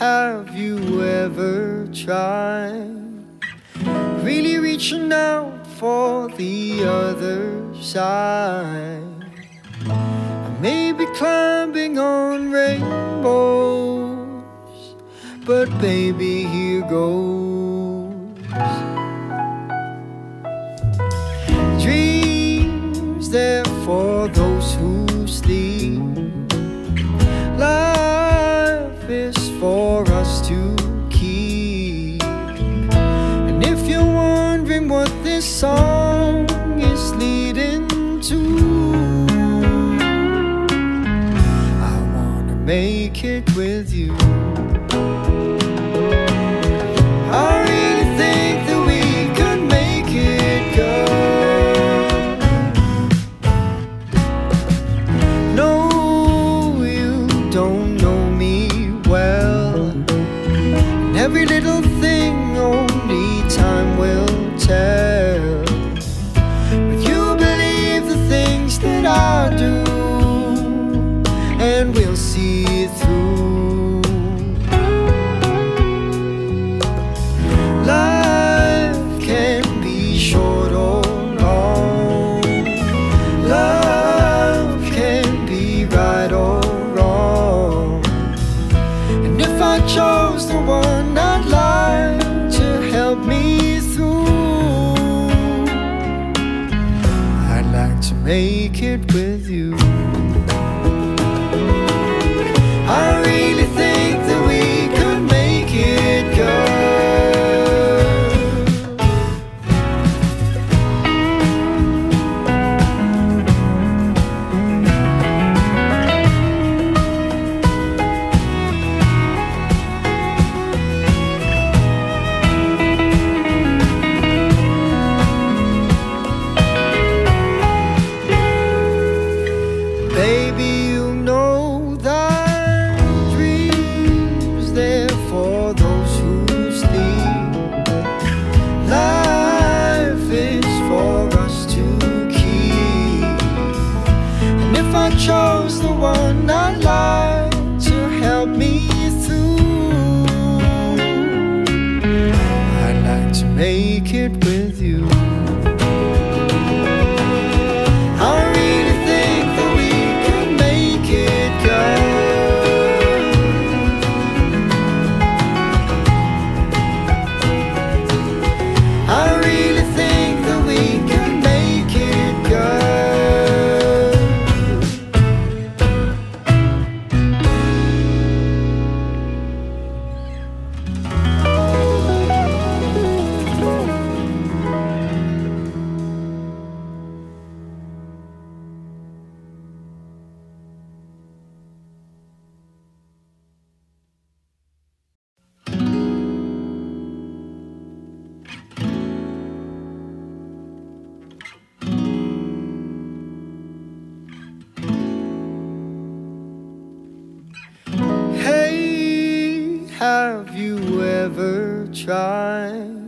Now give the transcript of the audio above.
have you ever tried? Really reaching out for the other side. Maybe climbing on rainbows, but baby, here goes. Dreams there for those who sleep. Life is for us to keep. And if you're wondering what this song is leading to, I wanna make it with you. And we'll see it through. Life can be short or long. Love can be right or wrong. And if I chose the one I'd like to help me through, I'd like to make it with I chose the one I'd like to help me through, I'd like to make it have you ever tried?